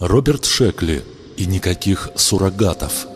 Роберт Шекли и никаких суррогатов.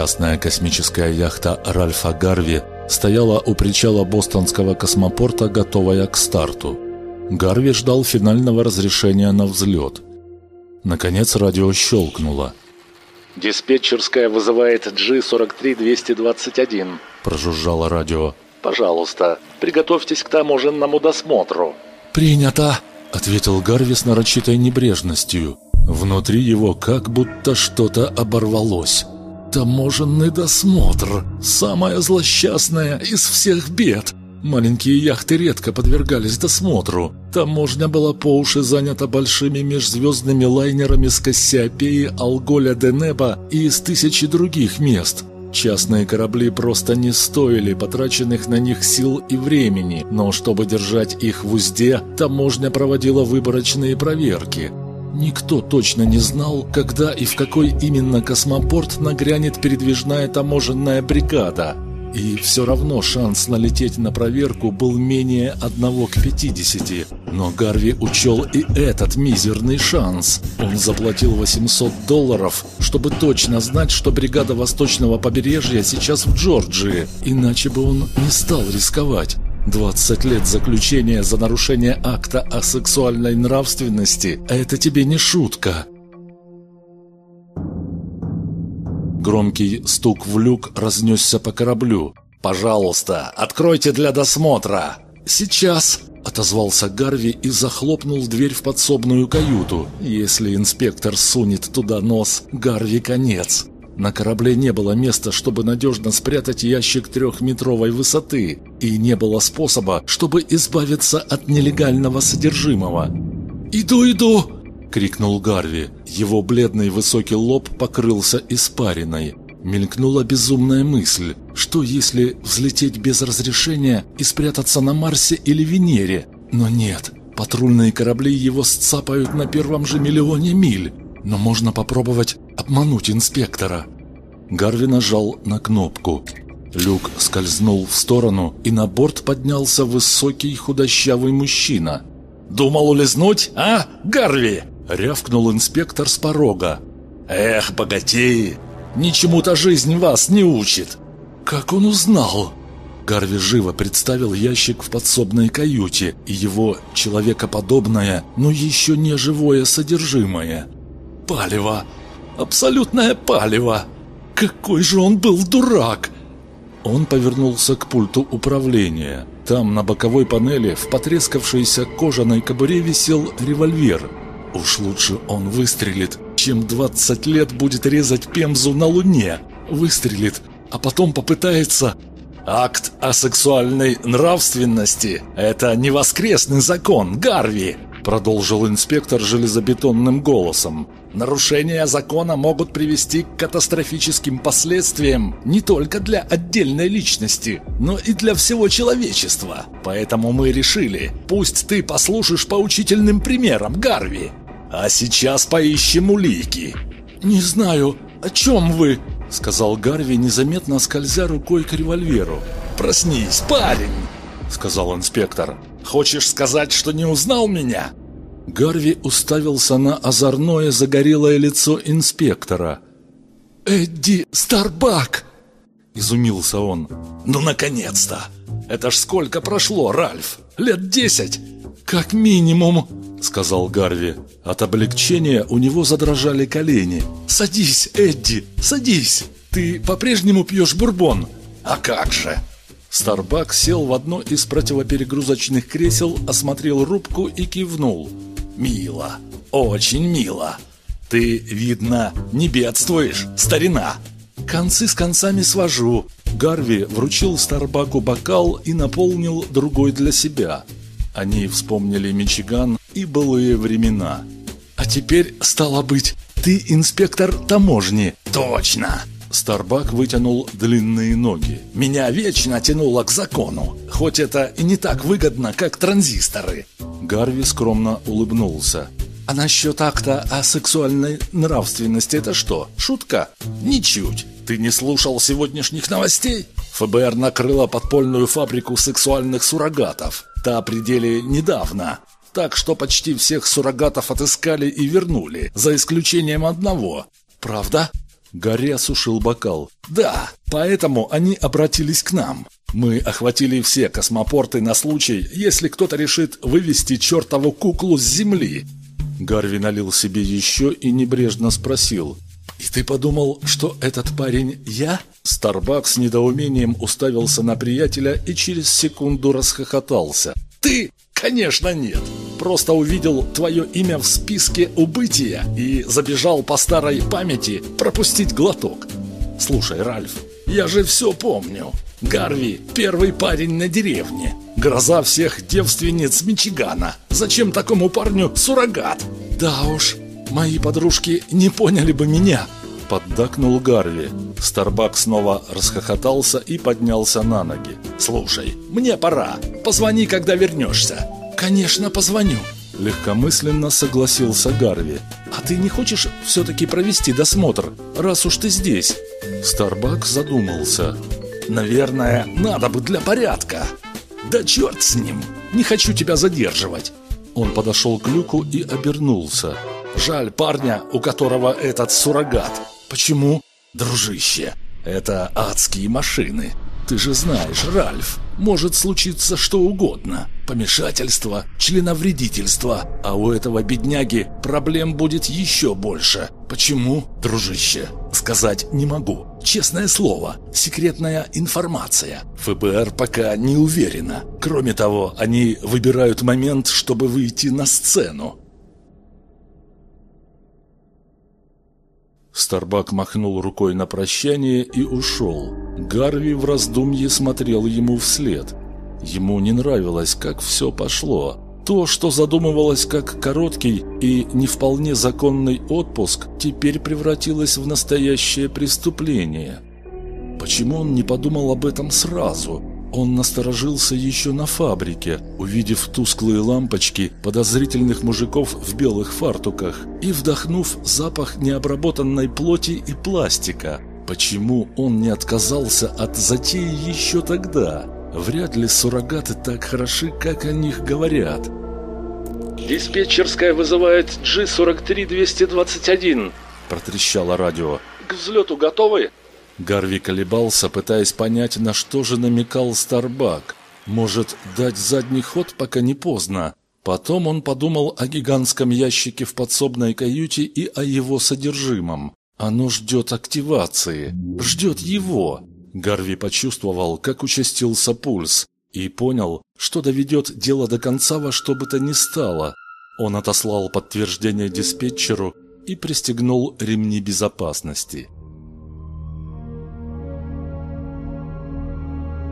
Частная космическая яхта Ральфа Гарви стояла у причала бостонского космопорта, готовая к старту. Гарви ждал финального разрешения на взлет. Наконец радио щелкнуло. «Диспетчерская вызывает G43221», – прожужжало радио. «Пожалуйста, приготовьтесь к таможенному досмотру». «Принято», – ответил Гарви с нарочитой небрежностью. Внутри его как будто что-то оборвалось. Таможенный досмотр. Самая злосчастная из всех бед. Маленькие яхты редко подвергались досмотру. Таможня была по уши занята большими межзвездными лайнерами с Кассиопеи, Алголя де Неба и из тысячи других мест. Частные корабли просто не стоили потраченных на них сил и времени, но чтобы держать их в узде, таможня проводила выборочные проверки – Никто точно не знал, когда и в какой именно космопорт нагрянет передвижная таможенная бригада. И все равно шанс налететь на проверку был менее одного к 50. Но Гарви учел и этот мизерный шанс. Он заплатил 800 долларов, чтобы точно знать, что бригада восточного побережья сейчас в Джорджии. Иначе бы он не стал рисковать. 20 лет заключения за нарушение акта о сексуальной нравственности – это тебе не шутка. Громкий стук в люк разнесся по кораблю. «Пожалуйста, откройте для досмотра!» «Сейчас!» – отозвался Гарви и захлопнул дверь в подсобную каюту. «Если инспектор сунет туда нос, Гарви конец!» На корабле не было места, чтобы надежно спрятать ящик трехметровой высоты, и не было способа, чтобы избавиться от нелегального содержимого. «Иду, иду!» – крикнул Гарви. Его бледный высокий лоб покрылся испариной. Мелькнула безумная мысль, что если взлететь без разрешения и спрятаться на Марсе или Венере? Но нет, патрульные корабли его сцапают на первом же миллионе миль. Но можно попробовать обмануть инспектора. Гарви нажал на кнопку. Люк скользнул в сторону, и на борт поднялся высокий худощавый мужчина. «Думал улизнуть, а, Гарви?» – рявкнул инспектор с порога. «Эх, богатеи! Ничему-то жизнь вас не учит!» «Как он узнал?» Гарви живо представил ящик в подсобной каюте и его человекоподобное, но еще не живое содержимое. «Палево! Абсолютное палево! Какой же он был дурак!» Он повернулся к пульту управления. Там на боковой панели в потрескавшейся кожаной кобуре висел револьвер. Уж лучше он выстрелит, чем 20 лет будет резать Пемзу на Луне. Выстрелит, а потом попытается... Акт о сексуальной нравственности – это не воскресный закон, Гарви! Продолжил инспектор железобетонным голосом. Нарушения закона могут привести к катастрофическим последствиям не только для отдельной личности, но и для всего человечества. Поэтому мы решили, пусть ты послушаешь поучительным примером, Гарви. А сейчас поищем улики. «Не знаю, о чем вы?» — сказал Гарви, незаметно скользя рукой к револьверу. «Проснись, парень!» — сказал инспектор. Хочешь сказать, что не узнал меня?» Гарви уставился на озорное загорелое лицо инспектора. «Эдди Старбак!» – изумился он. «Ну, наконец-то! Это ж сколько прошло, Ральф? Лет десять?» «Как минимум!» – сказал Гарви. От облегчения у него задрожали колени. «Садись, Эдди, садись! Ты по-прежнему пьешь бурбон?» «А как же!» Старбак сел в одно из противоперегрузочных кресел, осмотрел рубку и кивнул. «Мило, очень мило. Ты, видно, не бедствуешь, старина. концы с концами свожу». Гарви вручил Старбаку бокал и наполнил другой для себя. Они вспомнили Мичиган и былые времена. «А теперь, стало быть, ты инспектор таможни». «Точно!» Старбак вытянул длинные ноги. «Меня вечно тянуло к закону, хоть это и не так выгодно, как транзисторы». Гарви скромно улыбнулся. «А насчет акта о сексуальной нравственности это что, шутка?» «Ничуть. Ты не слушал сегодняшних новостей?» ФБР накрыла подпольную фабрику сексуальных суррогатов. Та пределе недавно. Так что почти всех суррогатов отыскали и вернули, за исключением одного. Правда? Гарри осушил бокал. «Да, поэтому они обратились к нам. Мы охватили все космопорты на случай, если кто-то решит вывести чертову куклу с Земли». Гарви налил себе еще и небрежно спросил. «И ты подумал, что этот парень я?» Старбак с недоумением уставился на приятеля и через секунду расхохотался. «Ты? Конечно нет!» просто увидел твое имя в списке убытия и забежал по старой памяти пропустить глоток. Слушай, Ральф, я же все помню. Гарви – первый парень на деревне. Гроза всех девственниц Мичигана. Зачем такому парню суррогат? Да уж, мои подружки не поняли бы меня. Поддакнул Гарви. Старбак снова расхохотался и поднялся на ноги. «Слушай, мне пора. Позвони, когда вернешься. «Конечно, позвоню», – легкомысленно согласился Гарви. «А ты не хочешь все-таки провести досмотр, раз уж ты здесь?» Старбак задумался. «Наверное, надо бы для порядка». «Да черт с ним! Не хочу тебя задерживать!» Он подошел к люку и обернулся. «Жаль парня, у которого этот суррогат. Почему?» «Дружище, это адские машины. Ты же знаешь, Ральф, может случиться что угодно. Помешательство, членовредительство. А у этого бедняги проблем будет еще больше. Почему, дружище? Сказать не могу. Честное слово, секретная информация. ФБР пока не уверена. Кроме того, они выбирают момент, чтобы выйти на сцену. Старбак махнул рукой на прощание и ушел. Гарви в раздумье смотрел ему вслед. Ему не нравилось, как все пошло. То, что задумывалось как короткий и не вполне законный отпуск, теперь превратилось в настоящее преступление. Почему он не подумал об этом сразу? Он насторожился еще на фабрике, увидев тусклые лампочки подозрительных мужиков в белых фартуках и вдохнув запах необработанной плоти и пластика. Почему он не отказался от затеи еще тогда? Вряд ли суррогаты так хороши, как о них говорят. «Диспетчерская вызывает G43221», – протрещало радио. «К взлету готовы?» Гарви колебался, пытаясь понять, на что же намекал Старбак. Может, дать задний ход, пока не поздно? Потом он подумал о гигантском ящике в подсобной каюте и о его содержимом. Оно ждет активации. Ждет его. Гарви почувствовал, как участился пульс. И понял, что доведет дело до конца во что бы то ни стало. Он отослал подтверждение диспетчеру и пристегнул ремни безопасности.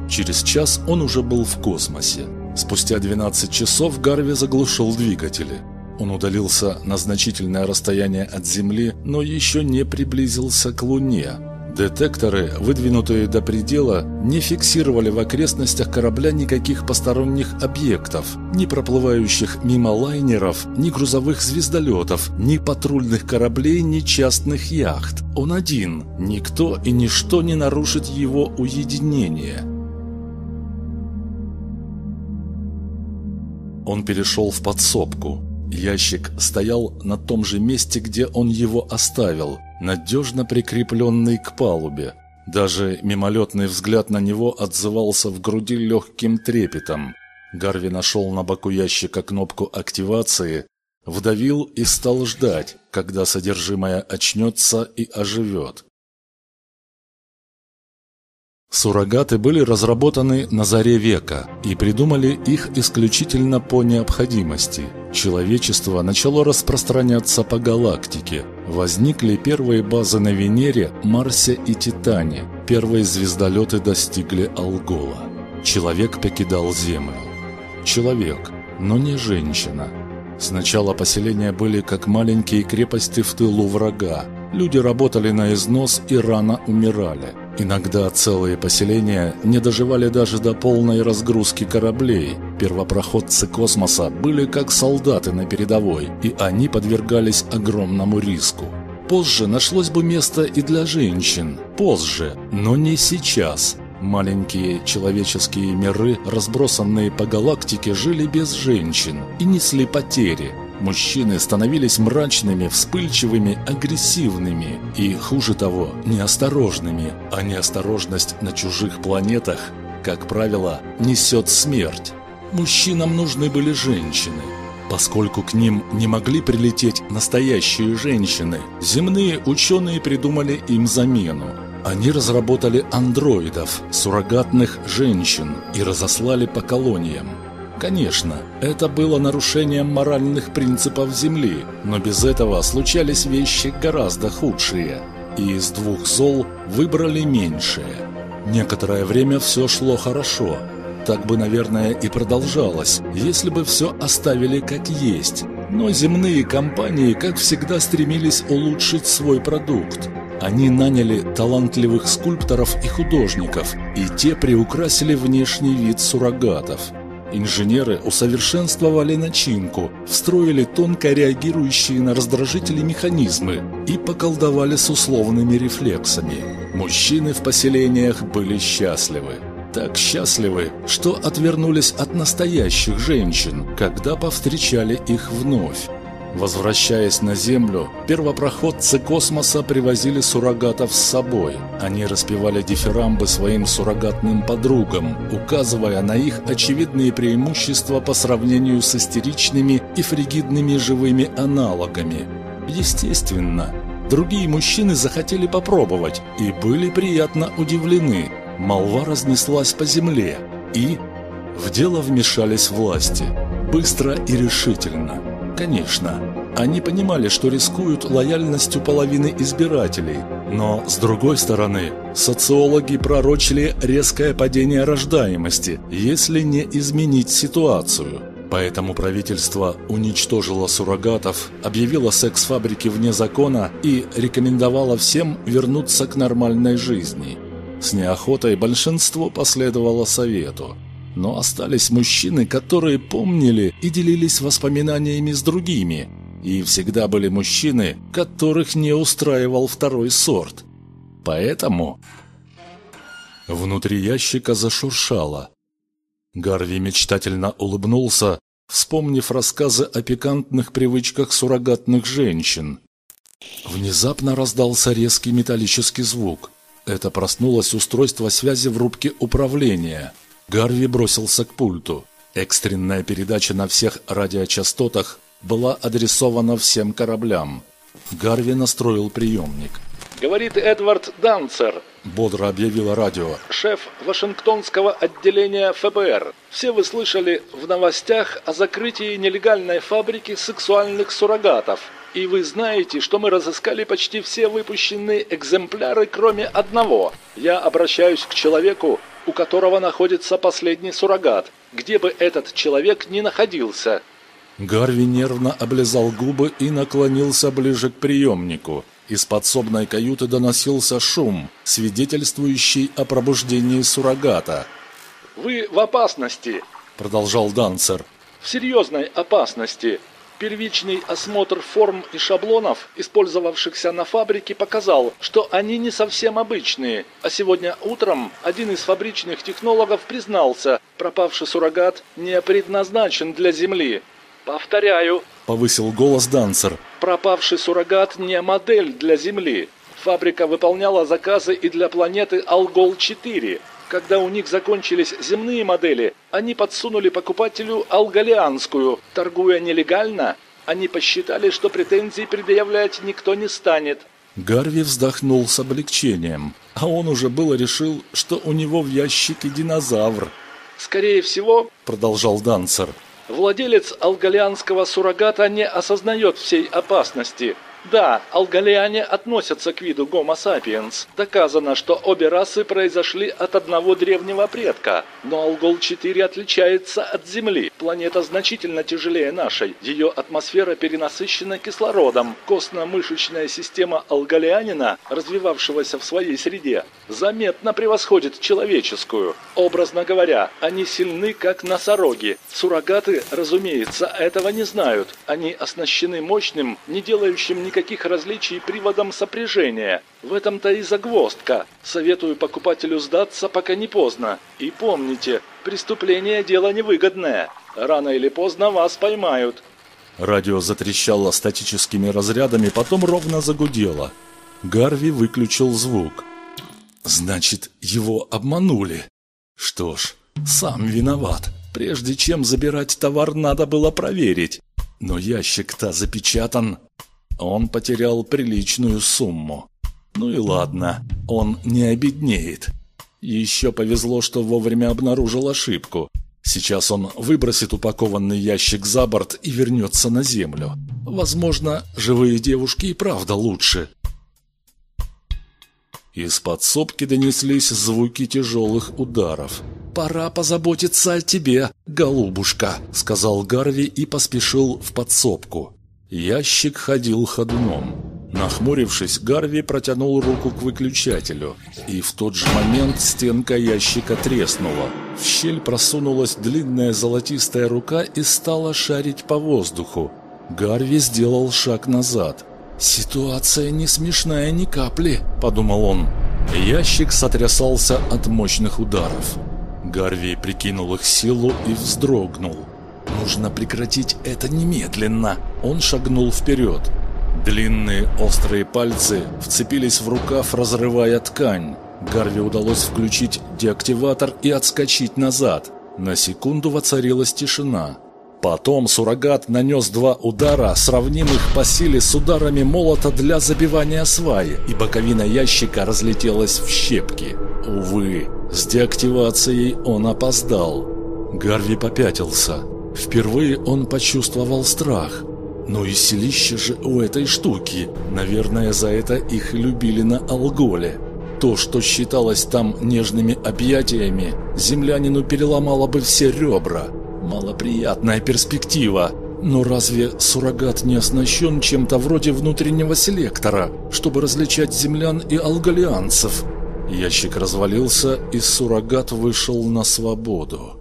Через час он уже был в космосе. Спустя 12 часов Гарви заглушил двигатели. Он удалился на значительное расстояние от Земли, но еще не приблизился к Луне. Детекторы, выдвинутые до предела, не фиксировали в окрестностях корабля никаких посторонних объектов, ни проплывающих мимо лайнеров, ни грузовых звездолетов, ни патрульных кораблей, ни частных яхт. Он один. Никто и ничто не нарушит его уединение. Он перешел в подсобку. Ящик стоял на том же месте, где он его оставил, надежно прикрепленный к палубе. Даже мимолетный взгляд на него отзывался в груди легким трепетом. Гарви нашел на боку ящика кнопку активации, вдавил и стал ждать, когда содержимое очнется и оживет. Суррогаты были разработаны на заре века и придумали их исключительно по необходимости. Человечество начало распространяться по галактике. Возникли первые базы на Венере, Марсе и Титане. Первые звездолеты достигли Алгола. Человек покидал Землю. Человек, но не женщина. Сначала поселения были как маленькие крепости в тылу врага. Люди работали на износ и рано умирали. Иногда целые поселения не доживали даже до полной разгрузки кораблей. Первопроходцы космоса были как солдаты на передовой, и они подвергались огромному риску. Позже нашлось бы место и для женщин. Позже, но не сейчас. Маленькие человеческие миры, разбросанные по галактике, жили без женщин и несли потери. Мужчины становились мрачными, вспыльчивыми, агрессивными и, хуже того, неосторожными, а неосторожность на чужих планетах, как правило, несет смерть. Мужчинам нужны были женщины. Поскольку к ним не могли прилететь настоящие женщины, земные ученые придумали им замену – они разработали андроидов, суррогатных женщин, и разослали по колониям. Конечно, это было нарушением моральных принципов Земли, но без этого случались вещи гораздо худшие. И из двух зол выбрали меньшее. Некоторое время все шло хорошо. Так бы, наверное, и продолжалось, если бы все оставили как есть. Но земные компании, как всегда, стремились улучшить свой продукт. Они наняли талантливых скульпторов и художников, и те приукрасили внешний вид суррогатов. Инженеры усовершенствовали начинку, встроили тонко реагирующие на раздражители механизмы и поколдовали с условными рефлексами. Мужчины в поселениях были счастливы. Так счастливы, что отвернулись от настоящих женщин, когда повстречали их вновь. Возвращаясь на Землю, первопроходцы космоса привозили суррогатов с собой. Они распевали дифирамбы своим суррогатным подругам, указывая на их очевидные преимущества по сравнению с истеричными и фригидными живыми аналогами. Естественно, другие мужчины захотели попробовать и были приятно удивлены. Молва разнеслась по земле, и в дело вмешались власти. Быстро и решительно – Конечно, они понимали, что рискуют лояльностью половины избирателей, но, с другой стороны, социологи пророчили резкое падение рождаемости, если не изменить ситуацию. Поэтому правительство уничтожило суррогатов, объявило секс-фабрики вне закона и рекомендовало всем вернуться к нормальной жизни. С неохотой большинство последовало совету – но остались мужчины, которые помнили и делились воспоминаниями с другими. И всегда были мужчины, которых не устраивал второй сорт. Поэтому... Внутри ящика зашуршало. Гарви мечтательно улыбнулся, вспомнив рассказы о пикантных привычках суррогатных женщин. Внезапно раздался резкий металлический звук. Это проснулось устройство связи в рубке управления – Гарви бросился к пульту. Экстренная передача на всех радиочастотах была адресована всем кораблям. Гарви настроил приемник. «Говорит Эдвард Данцер», — бодро объявило радио. «Шеф Вашингтонского отделения ФБР. Все вы слышали в новостях о закрытии нелегальной фабрики сексуальных суррогатов. И вы знаете, что мы разыскали почти все выпущенные экземпляры, кроме одного. Я обращаюсь к человеку, у которого находится последний суррогат, где бы этот человек ни находился. Гарви нервно облизал губы и наклонился ближе к приемнику. Из подсобной каюты доносился шум, свидетельствующий о пробуждении суррогата. «Вы в опасности», — продолжал Данцер. «В серьезной опасности. Первичный осмотр форм и шаблонов, использовавшихся на фабрике, показал, что они не совсем обычные, а сегодня утром один из фабричных технологов признался, пропавший суррогат не предназначен для Земли. «Повторяю», — повысил голос Дансер, «пропавший суррогат не модель для Земли. Фабрика выполняла заказы и для планеты Алгол-4, когда у них закончились земные модели, они подсунули покупателю алгалианскую. Торгуя нелегально, они посчитали, что претензий предъявлять никто не станет. Гарви вздохнул с облегчением, а он уже было решил, что у него в ящике динозавр. «Скорее всего», — продолжал Данцер, — «владелец алгалианского суррогата не осознает всей опасности. Да, алгалиане относятся к виду Homo sapiens. Доказано, что обе расы произошли от одного древнего предка. Но Алгол-4 отличается от Земли. Планета значительно тяжелее нашей. Ее атмосфера перенасыщена кислородом. Костно-мышечная система алгалианина, развивавшегося в своей среде, заметно превосходит человеческую. Образно говоря, они сильны как носороги. Суррогаты, разумеется, этого не знают. Они оснащены мощным, не делающим никаких никаких различий приводом сопряжения. В этом-то и загвоздка. Советую покупателю сдаться, пока не поздно. И помните, преступление – дело невыгодное. Рано или поздно вас поймают. Радио затрещало статическими разрядами, потом ровно загудело. Гарви выключил звук. Значит, его обманули. Что ж, сам виноват. Прежде чем забирать товар, надо было проверить. Но ящик-то запечатан. Он потерял приличную сумму. Ну и ладно, он не обеднеет. Еще повезло, что вовремя обнаружил ошибку. Сейчас он выбросит упакованный ящик за борт и вернется на землю. Возможно, живые девушки и правда лучше. Из подсобки донеслись звуки тяжелых ударов. «Пора позаботиться о тебе, голубушка», — сказал Гарви и поспешил в подсобку. Ящик ходил ходуном. Нахмурившись, Гарви протянул руку к выключателю, и в тот же момент стенка ящика треснула. В щель просунулась длинная золотистая рука и стала шарить по воздуху. Гарви сделал шаг назад. «Ситуация не смешная ни капли», — подумал он. Ящик сотрясался от мощных ударов. Гарви прикинул их силу и вздрогнул. Нужно прекратить это немедленно. Он шагнул вперед. Длинные острые пальцы вцепились в рукав, разрывая ткань. Гарви удалось включить деактиватор и отскочить назад. На секунду воцарилась тишина. Потом суррогат нанес два удара, сравнимых по силе с ударами молота для забивания сваи, и боковина ящика разлетелась в щепки. Увы, с деактивацией он опоздал. Гарви попятился. Впервые он почувствовал страх. Ну и селище же у этой штуки. Наверное, за это их любили на Алголе. То, что считалось там нежными объятиями, землянину переломало бы все ребра. Малоприятная перспектива. Но разве суррогат не оснащен чем-то вроде внутреннего селектора, чтобы различать землян и алголианцев? Ящик развалился, и суррогат вышел на свободу.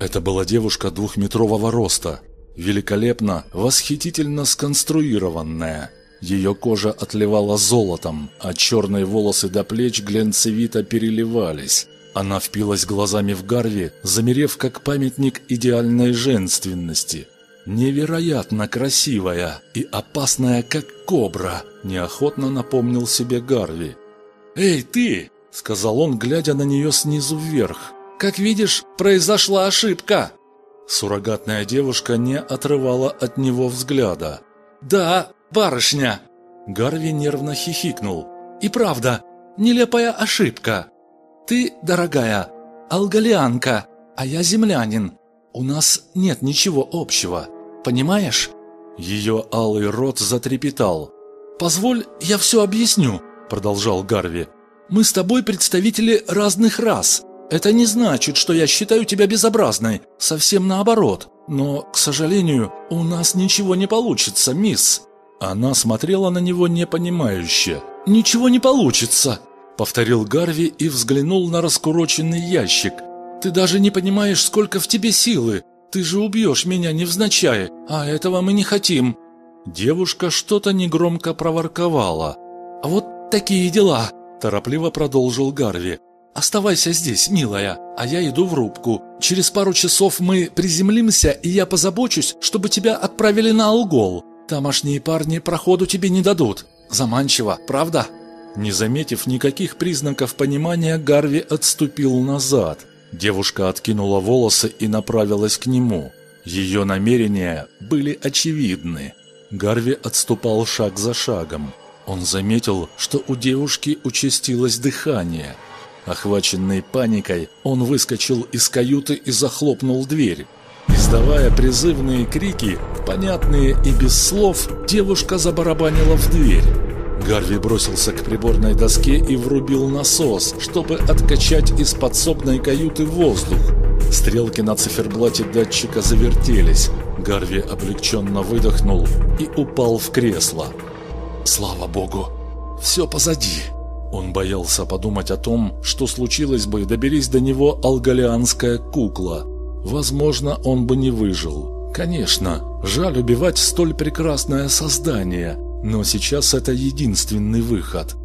Это была девушка двухметрового роста, великолепно, восхитительно сконструированная. Ее кожа отливала золотом, а черные волосы до плеч глянцевито переливались. Она впилась глазами в Гарви, замерев как памятник идеальной женственности. «Невероятно красивая и опасная, как кобра», – неохотно напомнил себе Гарви. «Эй, ты!» – сказал он, глядя на нее снизу вверх. Как видишь, произошла ошибка!» Суррогатная девушка не отрывала от него взгляда. «Да, барышня!» Гарви нервно хихикнул. «И правда, нелепая ошибка. Ты, дорогая, алгалианка, а я землянин. У нас нет ничего общего, понимаешь?» Ее алый рот затрепетал. «Позволь, я все объясню», — продолжал Гарви. «Мы с тобой представители разных рас, это не значит, что я считаю тебя безобразной. Совсем наоборот. Но, к сожалению, у нас ничего не получится, мисс». Она смотрела на него непонимающе. «Ничего не получится», — повторил Гарви и взглянул на раскуроченный ящик. «Ты даже не понимаешь, сколько в тебе силы. Ты же убьешь меня невзначай, а этого мы не хотим». Девушка что-то негромко проворковала. «А вот такие дела», – торопливо продолжил Гарви. «Оставайся здесь, милая, а я иду в рубку. Через пару часов мы приземлимся, и я позабочусь, чтобы тебя отправили на Алгол. Тамошние парни проходу тебе не дадут. Заманчиво, правда?» Не заметив никаких признаков понимания, Гарви отступил назад. Девушка откинула волосы и направилась к нему. Ее намерения были очевидны. Гарви отступал шаг за шагом. Он заметил, что у девушки участилось дыхание – Охваченный паникой, он выскочил из каюты и захлопнул дверь. Из Издавая призывные крики, понятные и без слов, девушка забарабанила в дверь. Гарви бросился к приборной доске и врубил насос, чтобы откачать из подсобной каюты воздух. Стрелки на циферблате датчика завертелись. Гарви облегченно выдохнул и упал в кресло. Слава богу, все позади. Он боялся подумать о том, что случилось бы, доберись до него алгалианская кукла. Возможно, он бы не выжил. Конечно, жаль убивать столь прекрасное создание, но сейчас это единственный выход.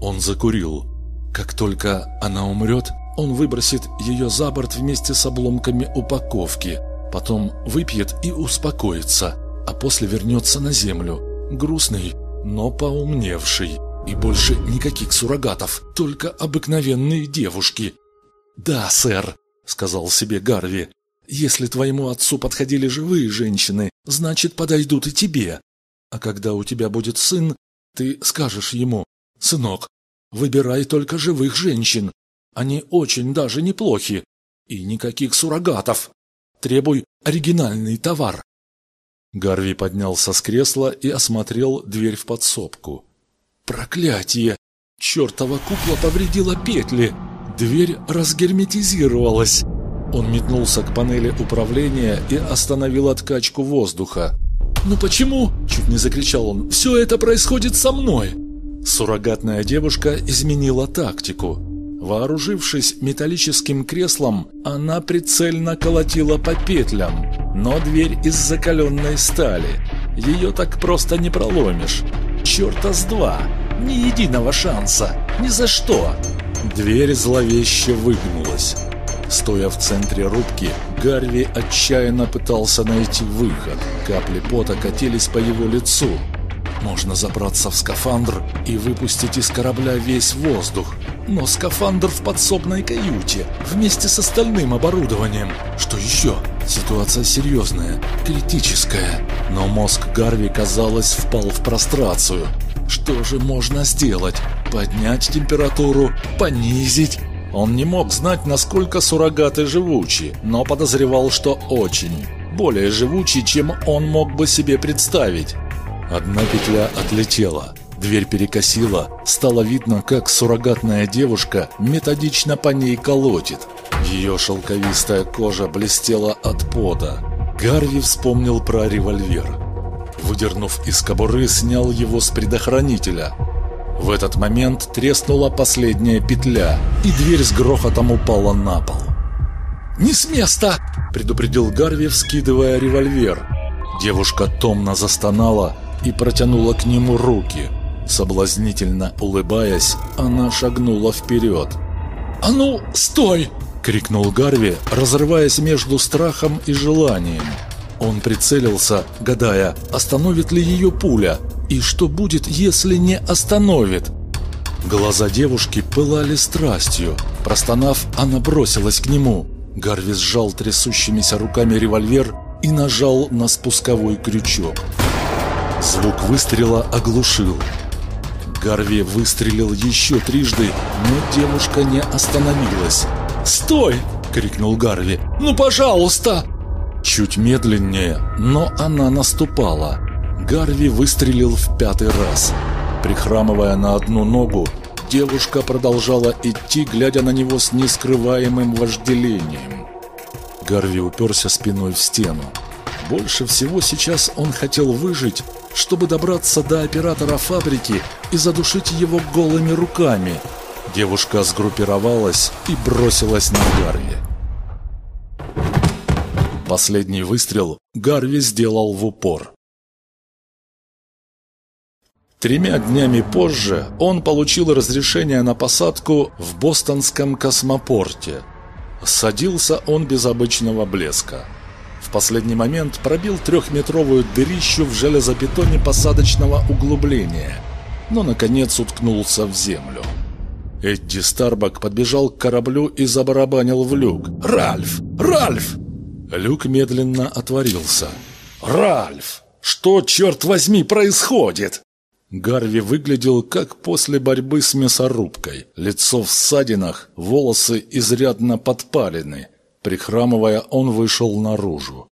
Он закурил. Как только она умрет, он выбросит ее за борт вместе с обломками упаковки, потом выпьет и успокоится, а после вернется на землю, грустный, но поумневший. И больше никаких суррогатов, только обыкновенные девушки. «Да, сэр», — сказал себе Гарви, — «если твоему отцу подходили живые женщины, значит, подойдут и тебе. А когда у тебя будет сын, ты скажешь ему, «Сынок, выбирай только живых женщин, они очень даже неплохи. И никаких суррогатов. Требуй оригинальный товар. Гарви поднялся с кресла и осмотрел дверь в подсобку. Проклятие! Чертова кукла повредила петли. Дверь разгерметизировалась. Он метнулся к панели управления и остановил откачку воздуха. «Ну почему?» – чуть не закричал он. «Все это происходит со мной!» Суррогатная девушка изменила тактику. Вооружившись металлическим креслом, она прицельно колотила по петлям, но дверь из закаленной стали. Ее так просто не проломишь. Черта с два! Ни единого шанса! Ни за что! Дверь зловеще выгнулась. Стоя в центре рубки, Гарви отчаянно пытался найти выход. Капли пота катились по его лицу. Можно забраться в скафандр и выпустить из корабля весь воздух. Но скафандр в подсобной каюте, вместе с остальным оборудованием. Что еще? Ситуация серьезная, критическая. Но мозг Гарви, казалось, впал в прострацию. Что же можно сделать? Поднять температуру? Понизить? Он не мог знать, насколько суррогаты живучи, но подозревал, что очень. Более живучи, чем он мог бы себе представить. Одна петля отлетела. Дверь перекосила. Стало видно, как суррогатная девушка методично по ней колотит. Ее шелковистая кожа блестела от пота. Гарви вспомнил про револьвер. Выдернув из кобуры, снял его с предохранителя. В этот момент треснула последняя петля, и дверь с грохотом упала на пол. «Не с места!» – предупредил Гарви, вскидывая револьвер. Девушка томно застонала и протянула к нему руки. Соблазнительно улыбаясь, она шагнула вперед. «А ну, стой!» – крикнул Гарви, разрываясь между страхом и желанием. Он прицелился, гадая, остановит ли ее пуля, и что будет, если не остановит. Глаза девушки пылали страстью. Простонав, она бросилась к нему. Гарви сжал трясущимися руками револьвер и нажал на спусковой крючок. Звук выстрела оглушил. Гарви выстрелил еще трижды, но девушка не остановилась. «Стой!» – крикнул Гарви. «Ну, пожалуйста!» Чуть медленнее, но она наступала. Гарви выстрелил в пятый раз. Прихрамывая на одну ногу, девушка продолжала идти, глядя на него с нескрываемым вожделением. Гарви уперся спиной в стену. Больше всего сейчас он хотел выжить, чтобы добраться до оператора фабрики и задушить его голыми руками. Девушка сгруппировалась и бросилась на Гарви. Последний выстрел Гарви сделал в упор. Тремя днями позже он получил разрешение на посадку в бостонском космопорте. Садился он без обычного блеска последний момент пробил трехметровую дырищу в железобетоне посадочного углубления, но, наконец, уткнулся в землю. Эдди Старбак подбежал к кораблю и забарабанил в люк. «Ральф! Ральф!» Люк медленно отворился. «Ральф! Что, черт возьми, происходит?» Гарви выглядел как после борьбы с мясорубкой. Лицо в ссадинах, волосы изрядно подпалены. Прихрамывая, он вышел наружу.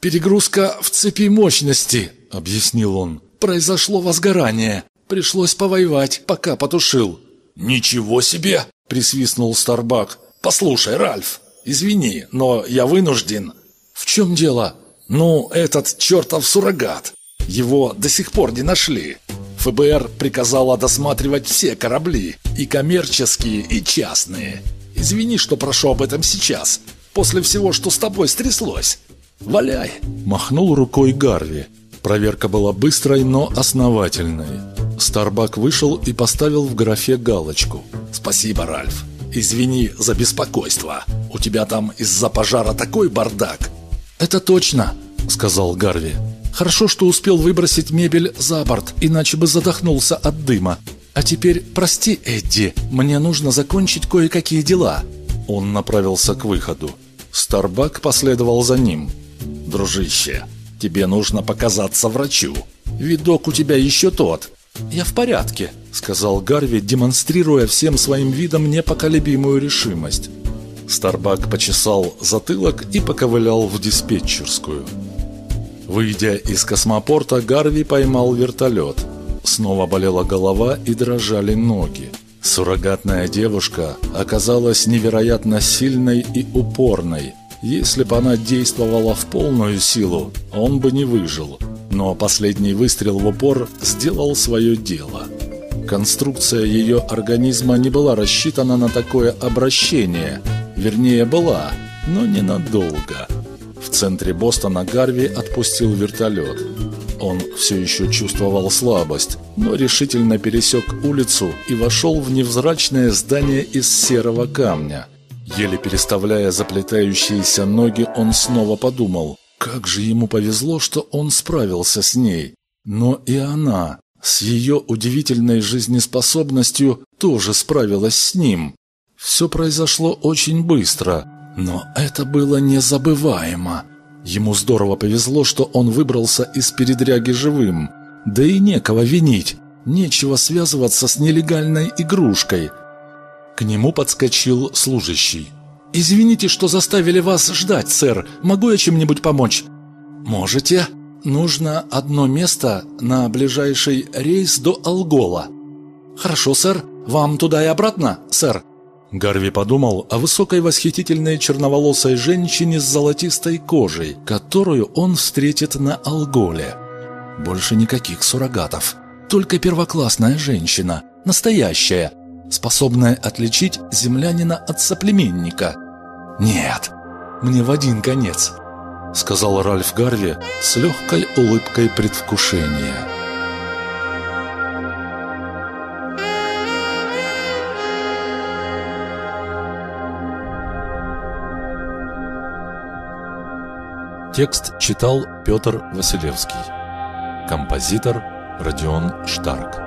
«Перегрузка в цепи мощности», — объяснил он. «Произошло возгорание. Пришлось повоевать, пока потушил». «Ничего себе!» — присвистнул Старбак. «Послушай, Ральф, извини, но я вынужден». «В чем дело?» «Ну, этот чертов суррогат. Его до сих пор не нашли. ФБР приказало досматривать все корабли, и коммерческие, и частные. Извини, что прошу об этом сейчас, после всего, что с тобой стряслось. Валяй!» Махнул рукой Гарви. Проверка была быстрой, но основательной. Старбак вышел и поставил в графе галочку. «Спасибо, Ральф. Извини за беспокойство. У тебя там из-за пожара такой бардак». «Это точно», — сказал Гарви. «Хорошо, что успел выбросить мебель за борт, иначе бы задохнулся от дыма. А теперь прости, Эдди, мне нужно закончить кое-какие дела». Он направился к выходу. Старбак последовал за ним. «Дружище, тебе нужно показаться врачу. Видок у тебя еще тот. «Я в порядке», — сказал Гарви, демонстрируя всем своим видом непоколебимую решимость. Старбак почесал затылок и поковылял в диспетчерскую. Выйдя из космопорта, Гарви поймал вертолет. Снова болела голова и дрожали ноги. Суррогатная девушка оказалась невероятно сильной и упорной. Если бы она действовала в полную силу, он бы не выжил – но последний выстрел в упор сделал свое дело. Конструкция ее организма не была рассчитана на такое обращение, вернее была, но ненадолго. В центре Бостона Гарви отпустил вертолет. Он все еще чувствовал слабость, но решительно пересек улицу и вошел в невзрачное здание из серого камня. Еле переставляя заплетающиеся ноги, он снова подумал – как же ему повезло, что он справился с ней. Но и она, с ее удивительной жизнеспособностью, тоже справилась с ним. Все произошло очень быстро, но это было незабываемо. Ему здорово повезло, что он выбрался из передряги живым. Да и некого винить, нечего связываться с нелегальной игрушкой. К нему подскочил служащий. «Извините, что заставили вас ждать, сэр. Могу я чем-нибудь помочь?» «Можете. Нужно одно место на ближайший рейс до Алгола». «Хорошо, сэр. Вам туда и обратно, сэр?» Гарви подумал о высокой восхитительной черноволосой женщине с золотистой кожей, которую он встретит на Алголе. Больше никаких суррогатов. Только первоклассная женщина, настоящая, способная отличить землянина от соплеменника. «Нет, мне в один конец», — сказал Ральф Гарви с легкой улыбкой предвкушения. Текст читал Петр Василевский. Композитор Родион Штарк.